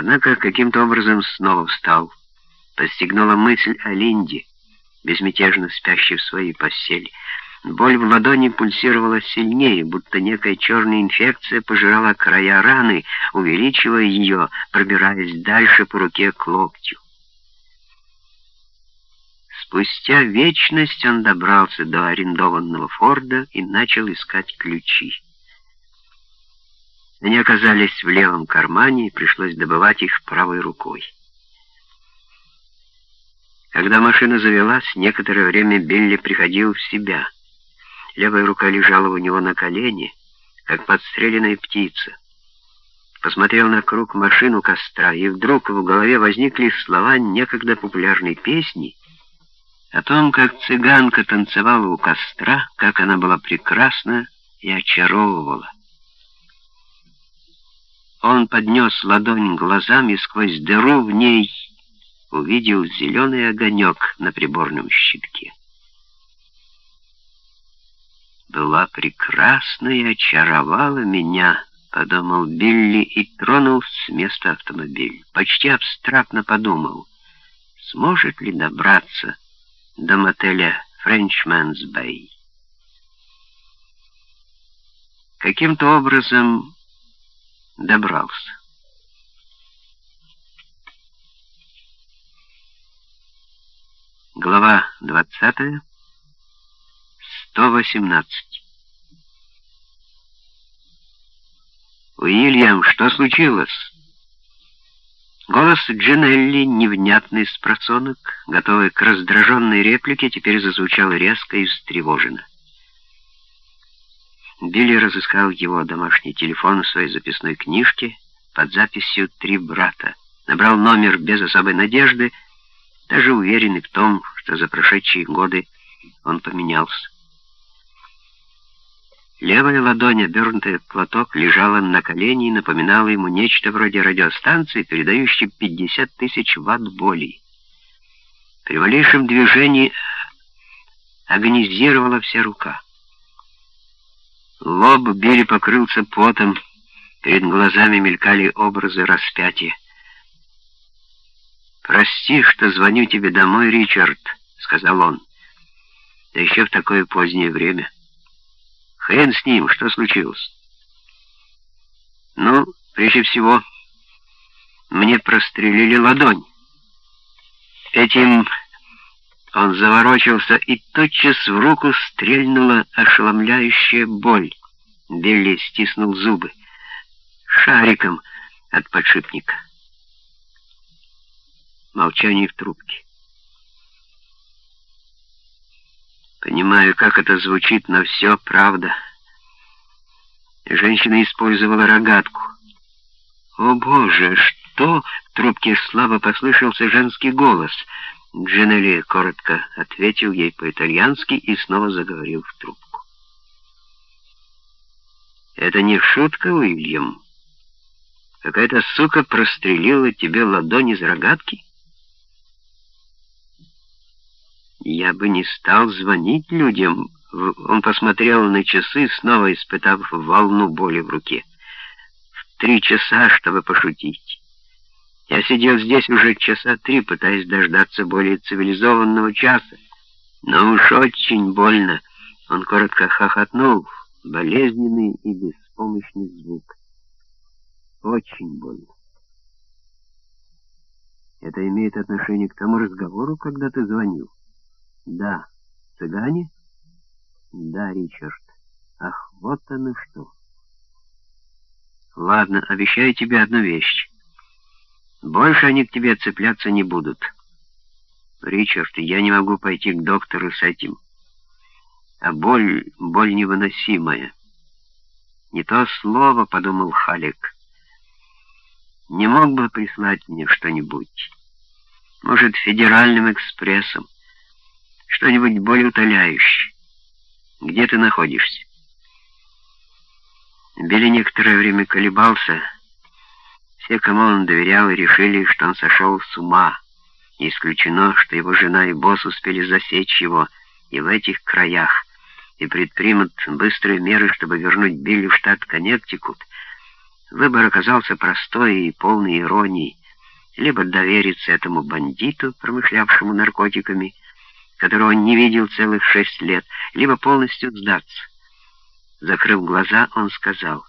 Однако каким-то образом снова встал. Постигнула мысль о Линде, безмятежно спящей в своей постели. Боль в ладони пульсировала сильнее, будто некая черная инфекция пожирала края раны, увеличивая ее, пробираясь дальше по руке к локтю. Спустя вечность он добрался до арендованного Форда и начал искать ключи. Они оказались в левом кармане, и пришлось добывать их правой рукой. Когда машина завелась, некоторое время Билли приходил в себя. Левая рука лежала у него на колене, как подстреленная птица. Посмотрел на круг машину костра, и вдруг в голове возникли слова некогда популярной песни о том, как цыганка танцевала у костра, как она была прекрасна и очаровывала. Он поднес ладонь к глазам и сквозь дыру в ней увидел зеленый огонек на приборном щитке. «Была прекрасна и очаровала меня», — подумал Билли и тронул с места автомобиль. Почти абстрактно подумал, сможет ли добраться до мотеля «Френчманс Бэй». Каким-то образом добрался. Глава 20. 118. «Уильям, что случилось?» Голос Джинелли, невнятный с готовый к раздраженной реплике, теперь зазвучал резко и встревоженно. Билли разыскал его домашний телефон в своей записной книжке под записью «Три брата». Набрал номер без особой надежды, даже уверенный в том, что за прошедшие годы он поменялся. Левая ладонь, обернутая в платок, лежала на колене и напоминала ему нечто вроде радиостанции, передающей 50 тысяч ватт боли. При малейшем движении агонизировала вся рука. Лоб Билли покрылся потом, перед глазами мелькали образы распятия. «Прости, что звоню тебе домой, Ричард», — сказал он. «Да еще в такое позднее время». «Хрен с ним, что случилось?» «Ну, прежде всего, мне прострелили ладонь. Этим он заворочился, и тотчас в руку стрельнула ошеломляющая боль. Билли стиснул зубы. Шариком от подшипника. Молчание в трубке. Понимаю, как это звучит, но все правда. Женщина использовала рогатку. «О, Боже, что?» В трубке слабо послышался женский голос. Джинелли коротко ответил ей по-итальянски и снова заговорил в трубку. «Это не шутка, Уильям. Какая-то сука прострелила тебе ладонь из рогатки?» Я бы не стал звонить людям. Он посмотрел на часы, снова испытав волну боли в руке. В три часа, чтобы пошутить. Я сидел здесь уже часа три, пытаясь дождаться более цивилизованного часа. Но уж очень больно. Он коротко хохотнул, болезненный и беспомощный звук. Очень больно. Это имеет отношение к тому разговору, когда ты звонил? Да. Цыгане? Да, Ричард. Ах, вот оно что. Ладно, обещаю тебе одну вещь. Больше они к тебе цепляться не будут. Ричард, я не могу пойти к доктору с этим. А боль, боль невыносимая. Не то слово, подумал Халик. Не мог бы прислать мне что-нибудь? Может, федеральным экспрессом? Что-нибудь более утоляющее. Где ты находишься? Билли некоторое время колебался. Все, кому он доверял, решили, что он сошел с ума. Не исключено, что его жена и босс успели засечь его и в этих краях, и предпримут быстрые меры, чтобы вернуть Билли в штат Коннектикут. Выбор оказался простой и полный иронии. Либо довериться этому бандиту, промышлявшему наркотиками, которого он не видел целых шесть лет, либо полностью сдаться. Закрыв глаза, он сказал,